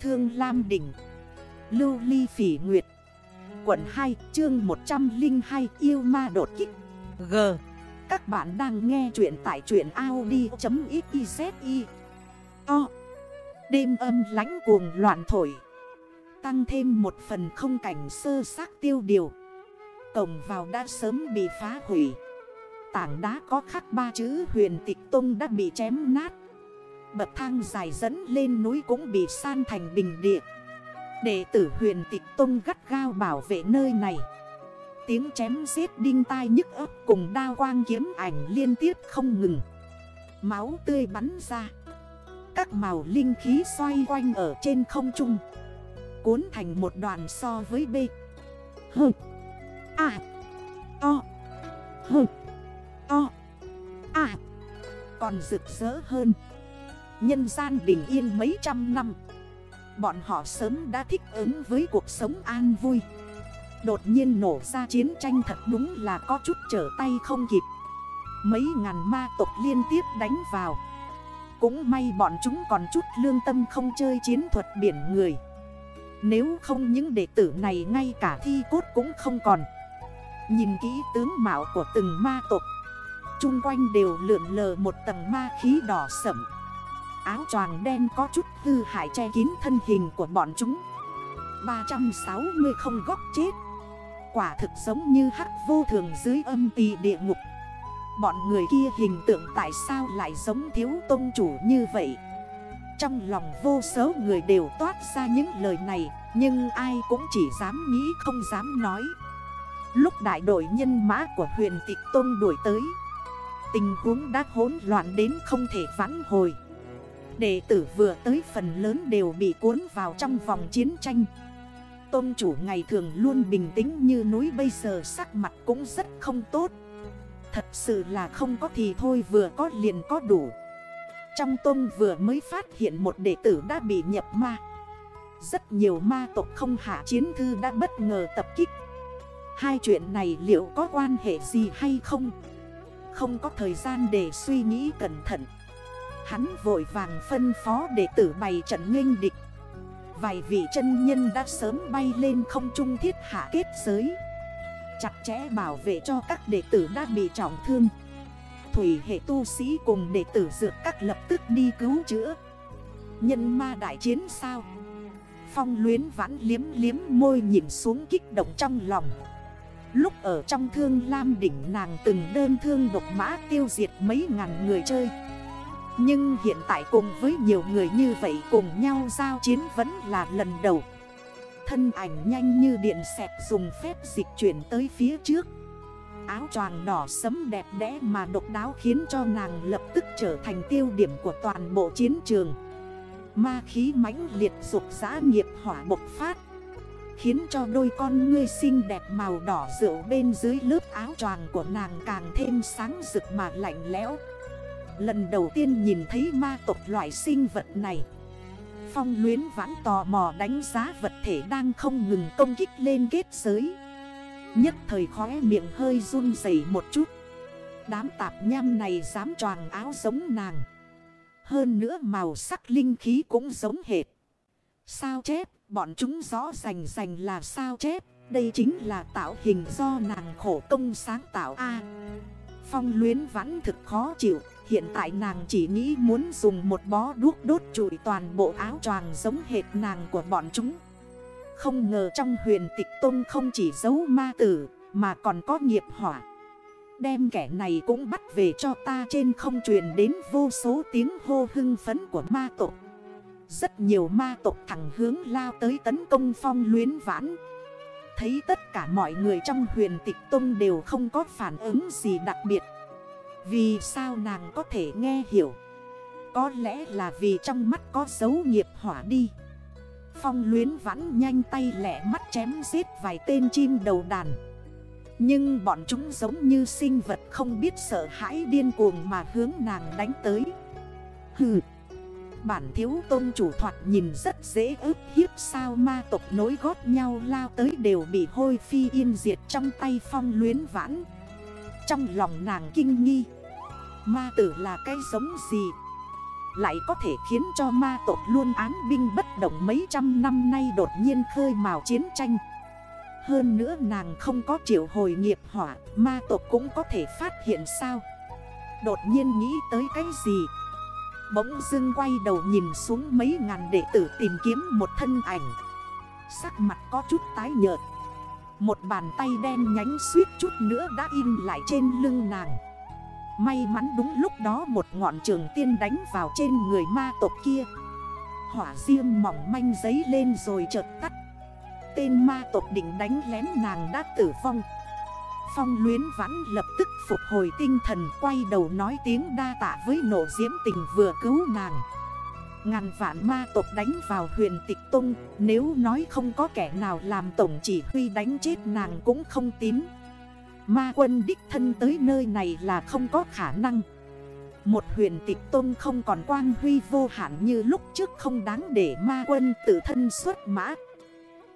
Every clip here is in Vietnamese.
Thương Lam Đỉnh Lưu Ly Phỉ Nguyệt Quận 2 chương 102 Yêu Ma Đột Kích. G. Các bạn đang nghe chuyện tại truyện Audi.xyz O. Đêm âm lánh cuồng loạn thổi Tăng thêm một phần không cảnh sơ xác tiêu điều. Cổng vào đã sớm bị phá hủy. Tảng đá có khắc ba chữ huyền tịch tông đã bị chém nát Bậc thang dài dẫn lên núi cũng bị san thành bình địa. Đệ tử huyền tịch tông gắt gao bảo vệ nơi này. Tiếng chém giết đinh tai nhức ấp cùng đao quang kiếm ảnh liên tiếp không ngừng. Máu tươi bắn ra. Các màu linh khí xoay quanh ở trên không trung. Cuốn thành một đoàn so với B H A. O. H O. A. Còn rực rỡ hơn. Nhân gian bình yên mấy trăm năm. Bọn họ sớm đã thích ứng với cuộc sống an vui. Đột nhiên nổ ra chiến tranh thật đúng là có chút trở tay không kịp. Mấy ngàn ma tộc liên tiếp đánh vào. Cũng may bọn chúng còn chút lương tâm không chơi chiến thuật biển người. Nếu không những đệ tử này ngay cả thi cốt cũng không còn. Nhìn kỹ tướng mạo của từng ma tộc. Trung quanh đều lượn lờ một tầng ma khí đỏ sẩm Áo choàng đen có chút hư hại che kín thân hình của bọn chúng. 360 không góc chết. Quả thực giống như hắc vô thường dưới âm tì địa ngục. Bọn người kia hình tượng tại sao lại giống thiếu tôn chủ như vậy? Trong lòng vô số người đều toát ra những lời này, Nhưng ai cũng chỉ dám nghĩ không dám nói. Lúc đại đội nhân mã của huyền tịch tôn đuổi tới, Tình huống đã hỗn loạn đến không thể vãn hồi. Đệ tử vừa tới phần lớn đều bị cuốn vào trong vòng chiến tranh. Tôn chủ ngày thường luôn bình tĩnh như núi, bây giờ sắc mặt cũng rất không tốt. Thật sự là không có thì thôi, vừa có liền có đủ. Trong tôn vừa mới phát hiện một đệ tử đã bị nhập ma. Rất nhiều ma tộc không hạ chiến thư đã bất ngờ tập kích. Hai chuyện này liệu có quan hệ gì hay không? Không có thời gian để suy nghĩ cẩn thận. Hắn vội vàng phân phó để tử bày trận nghênh địch. Vài vị chân nhân đã sớm bay lên không trung thiết hạ kết giới. Chặt chẽ bảo vệ cho các đệ tử đã bị trọng thương. Thủy hệ tu sĩ cùng đệ tử dược các lập tức đi cứu chữa. Nhân ma đại chiến sao? Phong luyến vãn liếm liếm môi nhìn xuống kích động trong lòng. Lúc ở trong thương lam đỉnh nàng từng đơn thương độc mã tiêu diệt mấy ngàn người chơi. Nhưng hiện tại cùng với nhiều người như vậy cùng nhau giao chiến vẫn là lần đầu. Thân ảnh nhanh như điện xẹp dùng phép dịch chuyển tới phía trước. Áo choàng đỏ sấm đẹp đẽ mà độc đáo khiến cho nàng lập tức trở thành tiêu điểm của toàn bộ chiến trường. Ma khí mãnh liệt dục giã nghiệp hỏa bộc phát, Khiến cho đôi con ngươi xinh đẹp màu đỏ rượu bên dưới lớp áo choàng của nàng càng thêm sáng rực mà lạnh lẽo. Lần đầu tiên nhìn thấy ma tộc loại sinh vật này. Phong luyến vãn tò mò đánh giá vật thể đang không ngừng công kích lên kết giới. Nhất thời khóe miệng hơi run dày một chút. Đám tạp nham này dám choàng áo giống nàng. Hơn nữa màu sắc linh khí cũng giống hệt. Sao chép? Bọn chúng rõ rành rành là sao chép? Đây chính là tạo hình do nàng khổ công sáng tạo A. Phong luyến vãn thực khó chịu. Hiện tại nàng chỉ nghĩ muốn dùng một bó đuốc đốt trụi toàn bộ áo choàng giống hệt nàng của bọn chúng. Không ngờ trong huyền tịch tôn không chỉ giấu ma tử, Mà còn có nghiệp hỏa. Đem kẻ này cũng bắt về cho ta trên không truyền đến vô số tiếng hô hưng phấn của ma tộc. Rất nhiều ma tộc thẳng hướng lao tới tấn công phong luyến vãn. Thấy tất cả mọi người trong huyền tịch tông đều không có phản ứng gì đặc biệt. Vì sao nàng có thể nghe hiểu? Có lẽ là vì trong mắt có dấu nghiệp hỏa đi. Phong luyến vãn nhanh tay lẻ mắt chém giết vài tên chim đầu đàn. Nhưng bọn chúng giống như sinh vật không biết sợ hãi điên cuồng mà hướng nàng đánh tới. Hừ! Bản thiếu tôn chủ thoạt nhìn rất dễ ức hiếp sao ma tộc nối gót nhau lao tới đều bị hôi phi yên diệt trong tay phong luyến vãn. Trong lòng nàng kinh nghi. Ma tử là cái giống gì? Lại có thể khiến cho ma tộc luôn án binh bất động mấy trăm năm nay đột nhiên khơi mào chiến tranh. Hơn nữa nàng không có triệu hồi nghiệp hỏa Ma tộc cũng có thể phát hiện sao? Đột nhiên nghĩ tới cái gì? Bỗng dưng quay đầu nhìn xuống mấy ngàn đệ tử tìm kiếm một thân ảnh. Sắc mặt có chút tái nhợt. Một bàn tay đen nhánh suýt chút nữa đã in lại trên lưng nàng. May mắn đúng lúc đó một ngọn trường tiên đánh vào trên người ma tộc kia. Hỏa diêm mỏng manh giấy lên rồi chợt tắt. Tên ma tộc định đánh lén nàng đã tử vong. Phong luyến vãn lập tức phục hồi tinh thần, quay đầu nói tiếng đa tạ với nộ diễm tình vừa cứu nàng. Ngàn vạn ma tộc đánh vào huyền tịch tung, Nếu nói không có kẻ nào làm tổng chỉ huy đánh chết nàng cũng không tín. Ma quân đích thân tới nơi này là không có khả năng. Một huyền tịch tôn không còn quang huy vô hạn như lúc trước không đáng để ma quân tự thân xuất mã.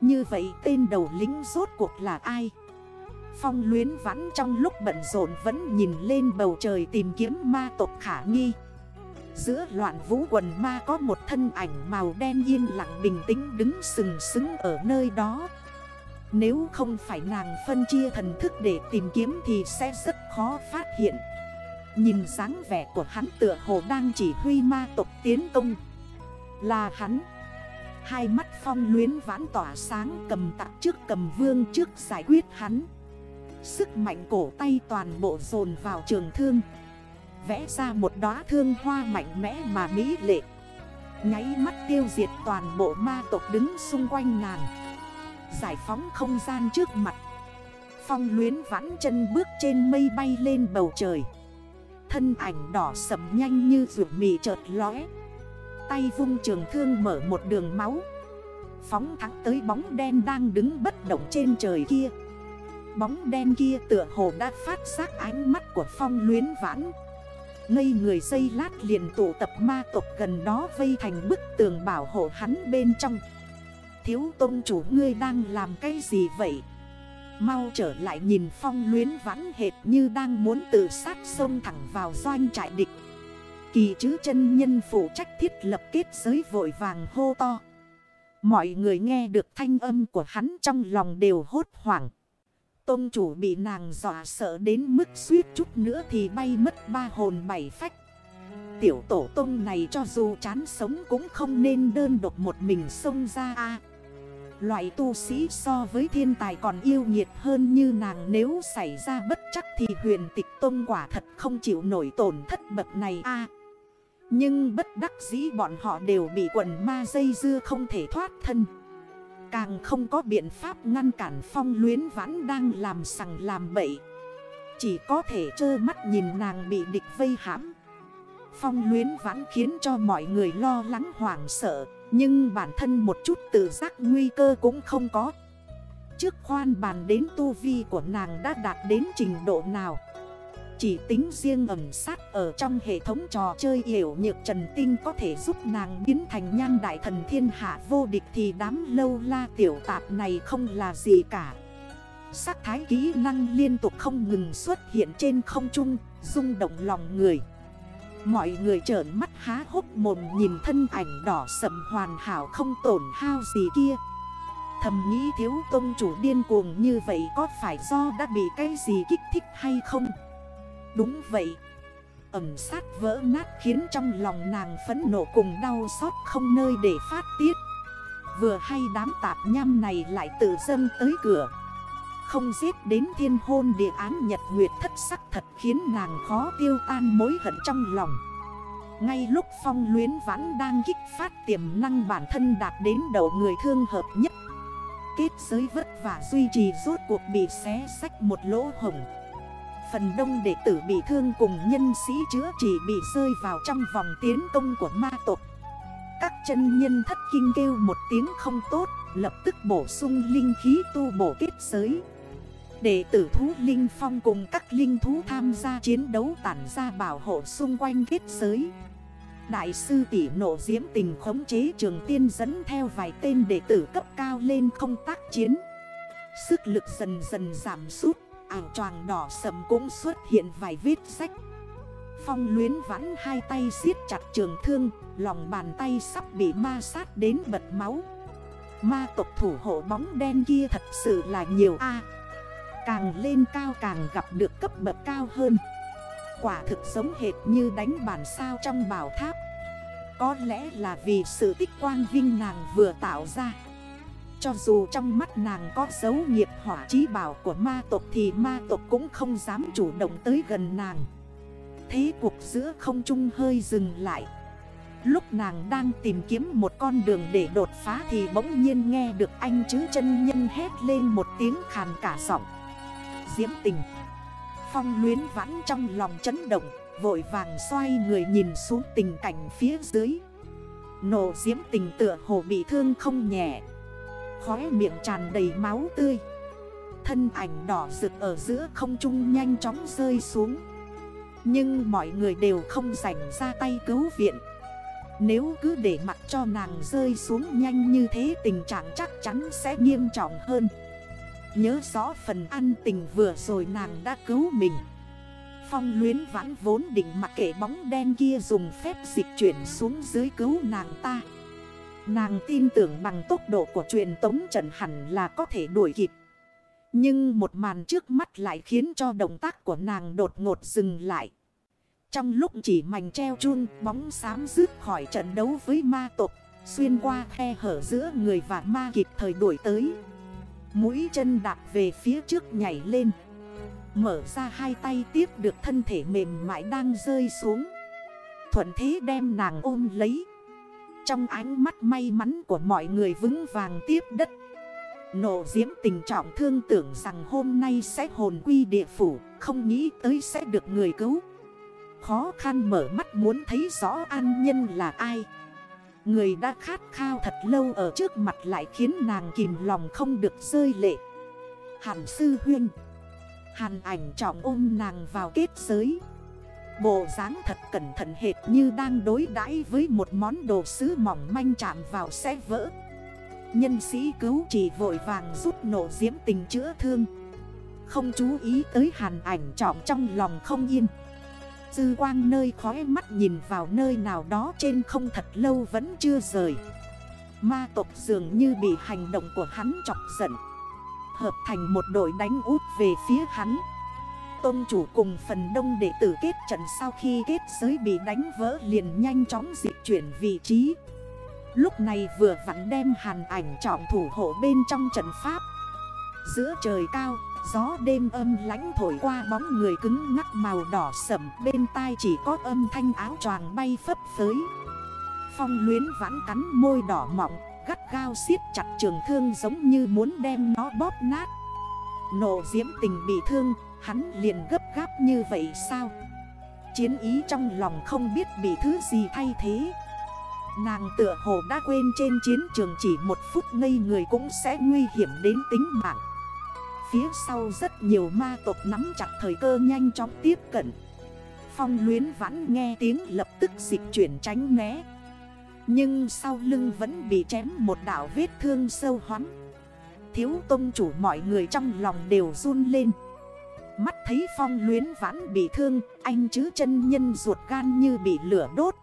Như vậy tên đầu lính rốt cuộc là ai? Phong luyến vãn trong lúc bận rộn vẫn nhìn lên bầu trời tìm kiếm ma tộc khả nghi. Giữa loạn vũ quần ma có một thân ảnh màu đen yên lặng bình tĩnh đứng sừng sững ở nơi đó. Nếu không phải nàng phân chia thần thức để tìm kiếm thì sẽ rất khó phát hiện. Nhìn dáng vẻ của hắn tựa hồ đang chỉ huy ma tộc tiến công. Là hắn. Hai mắt phong luyến vãn tỏa sáng cầm tặng trước cầm vương trước giải quyết hắn. Sức mạnh cổ tay toàn bộ dồn vào trường thương. Vẽ ra một đóa thương hoa mạnh mẽ mà mỹ lệ. Nháy mắt tiêu diệt toàn bộ ma tộc đứng xung quanh nàng. Giải phóng không gian trước mặt. Phong luyến vãn chân bước trên mây bay lên bầu trời. Thân ảnh đỏ sầm nhanh như rượu mì chợt lóe. Tay vung trường thương mở một đường máu. Phóng thẳng tới bóng đen đang đứng bất động trên trời kia. Bóng đen kia tựa hồ đã phát giác ánh mắt của phong luyến vãn. Ngây người dây lát liền tụ tập ma tộc gần đó vây thành bức tường bảo hộ hắn bên trong. Thiếu tôn chủ ngươi đang làm cái gì vậy? Mau trở lại nhìn phong luyến vãn hệt như đang muốn tự sát sông thẳng vào doanh trại địch. Kỳ chứ chân nhân phụ trách thiết lập kết giới vội vàng hô to. Mọi người nghe được thanh âm của hắn trong lòng đều hốt hoảng. Tôn chủ bị nàng dọa sợ đến mức suýt chút nữa thì bay mất ba hồn bảy phách. Tiểu tổ tông này cho dù chán sống cũng không nên đơn độc một mình xông ra a. Loại tu sĩ so với thiên tài còn yêu nhiệt hơn như nàng nếu xảy ra bất chắc thì huyền tịch tôn quả thật không chịu nổi tổn thất bậc này a. Nhưng bất đắc dĩ bọn họ đều bị quần ma dây dưa không thể thoát thân. Càng không có biện pháp ngăn cản phong luyến vãn đang làm sằng làm bậy. Chỉ có thể trơ mắt nhìn nàng bị địch vây hãm. Phong luyến vãn khiến cho mọi người lo lắng hoảng sợ. Nhưng bản thân một chút tự giác nguy cơ cũng không có Trước khoan bàn đến tu vi của nàng đã đạt đến trình độ nào chỉ tính riêng ẩm sát ở trong hệ thống trò chơi hiểu nhược trần tinh có thể giúp nàng biến thành nhan đại thần thiên hạ vô địch thì đám lâu la tiểu tạp này không là gì cả. Sắc thái kỹ năng liên tục không ngừng xuất hiện trên không trung, rung động lòng người. Mọi người trởn mắt há hốc mồm nhìn thân ảnh đỏ sầm hoàn hảo không tổn hao gì kia. Thầm nghĩ thiếu tông chủ điên cuồng như vậy có phải do đã bị cái gì kích thích hay không? Đúng vậy Ẩm sát vỡ nát khiến trong lòng nàng phấn nộ cùng đau xót không nơi để phát tiết Vừa hay đám tạp nham này lại tự dâng tới cửa không giết đến thiên hôn địa án nhật nguyệt thất sắc thật khiến nàng khó tiêu tan mối hận trong lòng. Ngay lúc phong luyến vãn đang kích phát tiềm năng bản thân đạt đến đầu người thương hợp nhất, Kết giới vất vả duy trì rốt cuộc bị xé sách một lỗ hồng Phần đông đệ tử bị thương cùng nhân sĩ chữa chỉ bị rơi vào trong vòng tiến công của ma tộc. Các chân nhân thất kinh kêu một tiếng không tốt, Lập tức bổ sung linh khí tu bổ kết giới. Đệ tử thú linh phong cùng các linh thú tham gia chiến đấu tản ra bảo hộ xung quanh kết giới. Đại sư tỷ nộ diễm tình khống chế trường tiên dẫn theo vài tên đệ tử cấp cao lên không tác chiến. Sức lực dần dần giảm sút, ảo choàng đỏ sầm cũng xuất hiện vài vết sách Phong luyến vãn hai tay siết chặt trường thương, Lòng bàn tay sắp bị ma sát đến bật máu. Ma tộc thủ hộ bóng đen kia thật sự là nhiều a. Càng lên cao càng gặp được cấp bậc cao hơn. Quả thực giống hệt như đánh bản sao trong bảo tháp. Có lẽ là vì sự tích quang vinh nàng vừa tạo ra. Cho dù trong mắt nàng có dấu nghiệp hỏa trí bảo của ma tộc Thì ma tộc cũng không dám chủ động tới gần nàng. Thế cuộc giữa không trung hơi dừng lại. Lúc nàng đang tìm kiếm một con đường để đột phá Thì bỗng nhiên nghe được anh chứ chân nhân hét lên một tiếng khàn cả giọng. Diễm tình. Phong luyến vãn trong lòng chấn động, Vội vàng xoay người nhìn xuống tình cảnh phía dưới. Nổ diễm tình tựa hồ bị thương không nhẹ. Khóe miệng tràn đầy máu tươi. Thân ảnh đỏ rực ở giữa không trung nhanh chóng rơi xuống. Nhưng mọi người đều không rảnh ra tay cứu viện. Nếu cứ để mặc cho nàng rơi xuống nhanh như thế, tình trạng chắc chắn sẽ nghiêm trọng hơn. Nhớ rõ phần ăn tình vừa rồi nàng đã cứu mình. Phong luyến vãn vốn định mặc kệ bóng đen kia dùng phép dịch chuyển xuống dưới cứu nàng ta. Nàng tin tưởng bằng tốc độ của truyền tống trần hẳn là có thể đuổi kịp. Nhưng một màn trước mắt lại khiến cho động tác của nàng đột ngột dừng lại. Trong lúc chỉ mảnh treo chun bóng xám rước khỏi trận đấu với ma tộc, Xuyên qua khe hở giữa người và ma kịp thời đuổi tới. Mũi chân đạp về phía trước nhảy lên. Mở ra hai tay tiếp được thân thể mềm mại đang rơi xuống. Thuận thế đem nàng ôm lấy. Trong ánh mắt may mắn của mọi người vững vàng tiếp đất. Nộ diễm tình trọng thương tưởng rằng hôm nay sẽ hồn quy địa phủ, Không nghĩ tới sẽ được người cứu. Khó khăn mở mắt muốn thấy rõ an nhân là ai. Người đã khát khao thật lâu ở trước mặt lại khiến nàng kìm lòng không được rơi lệ. Hàn sư huyên. Hàn ảnh trọng ôm nàng vào kết giới. Bộ dáng thật cẩn thận hệt như đang đối đãi với một món đồ sứ mỏng manh chạm vào sẽ vỡ. Nhân sĩ cứu chỉ vội vàng rút nổ diễm tình chữa thương. Không chú ý tới hàn ảnh trọng trong lòng không yên. Dư quang nơi khói mắt nhìn vào nơi nào đó trên không thật lâu vẫn chưa rời. Ma tộc dường như bị hành động của hắn chọc giận. Hợp thành một đội đánh út về phía hắn. Tôn chủ cùng phần đông đệ tử kết trận sau khi kết giới bị đánh vỡ liền nhanh chóng dịch chuyển vị trí. Lúc này vừa vặn đem hàn ảnh trọng thủ hộ bên trong trận pháp. Giữa trời cao Gió đêm âm lánh thổi qua bóng người cứng ngắc màu đỏ sẩm Bên tai chỉ có âm thanh áo choàng bay phấp phới. Phong luyến vãn cắn môi đỏ mọng, Gắt gao siết chặt trường thương giống như muốn đem nó bóp nát. Nộ diễm tình bị thương, Hắn liền gấp gáp như vậy sao? Chiến ý trong lòng không biết bị thứ gì thay thế. Nàng tựa hồ đã quên trên chiến trường chỉ một phút, ngây người cũng sẽ nguy hiểm đến tính mạng. Phía sau rất nhiều ma tộc nắm chặt thời cơ nhanh chóng tiếp cận. Phong luyến vãn nghe tiếng lập tức dịch chuyển tránh né. Nhưng sau lưng vẫn bị chém một đảo vết thương sâu hoắm. Thiếu tông chủ mọi người trong lòng đều run lên. Mắt thấy phong luyến vãn bị thương, Anh chứ chân nhân ruột gan như bị lửa đốt.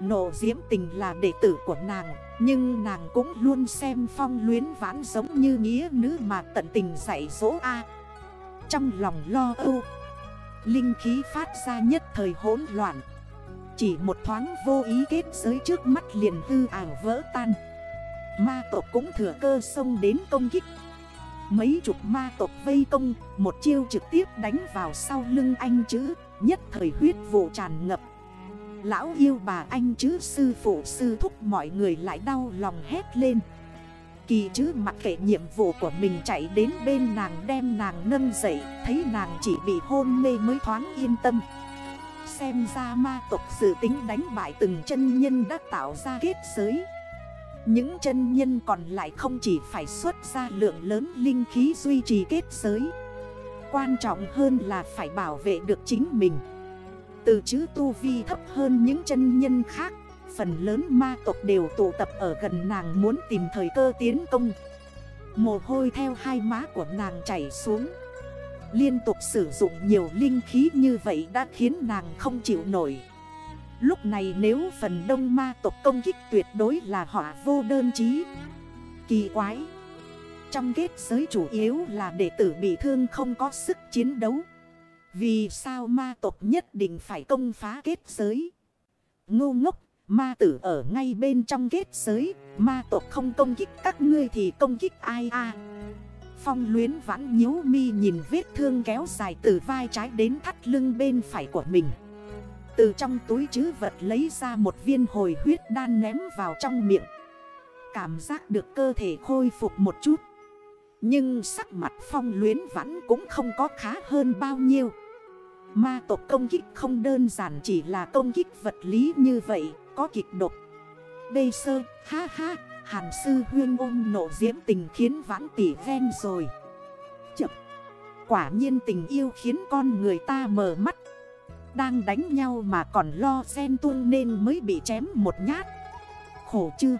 Nộ diễm tình là đệ tử của nàng, Nhưng nàng cũng luôn xem phong luyến vãn giống như nghĩa nữ mà tận tình dạy dỗ A. Trong lòng lo âu, Linh khí phát ra nhất thời hỗn loạn. Chỉ một thoáng vô ý kết giới trước mắt liền hư ảo vỡ tan. Ma tộc cũng thừa cơ xông đến công kích. Mấy chục ma tộc vây công, Một chiêu trực tiếp đánh vào sau lưng anh chữ, Nhất thời huyết vụ tràn ngập. Lão yêu bà anh chứ, sư phụ, sư thúc, mọi người lại đau lòng hét lên. Kỳ chứ, mặc kệ nhiệm vụ của mình chạy đến bên nàng, đem nàng nâng dậy, Thấy nàng chỉ bị hôn mê mới thoáng yên tâm. Xem ra ma tộc dự tính đánh bại từng chân nhân đã tạo ra kết giới. Những chân nhân còn lại không chỉ phải xuất ra lượng lớn linh khí duy trì kết giới. Quan trọng hơn là phải bảo vệ được chính mình từ chữ tu vi thấp hơn những chân nhân khác. Phần lớn ma tộc đều tụ tập ở gần nàng muốn tìm thời cơ tiến công. Mồ hôi theo hai má của nàng chảy xuống. Liên tục sử dụng nhiều linh khí như vậy đã khiến nàng không chịu nổi. Lúc này nếu phần đông ma tộc công kích tuyệt đối là họa vô đơn chí. Kỳ quái. Trong kết giới chủ yếu là đệ tử bị thương không có sức chiến đấu. Vì sao ma tộc nhất định phải công phá kết giới? Ngu ngốc, Ma tử ở ngay bên trong kết giới, Ma tộc không công kích các ngươi thì công kích ai a? Phong luyến vãn nhíu mi nhìn vết thương kéo dài từ vai trái đến thắt lưng bên phải của mình. Từ trong túi chứ vật lấy ra một viên hồi huyết đan ném vào trong miệng. Cảm giác được cơ thể khôi phục một chút. Nhưng sắc mặt phong luyến vãn cũng không có khá hơn bao nhiêu. Ma tộc công kích không đơn giản chỉ là công kích vật lý như vậy, có kịch độc. Bê sơ, ha ha, Hàn sư huyên ôm nộ diễm tình khiến vãn tỉ ven rồi. Chập. Quả nhiên tình yêu khiến con người ta mở mắt. Đang đánh nhau mà còn lo xen tung nên mới bị chém một nhát. Khổ chưa?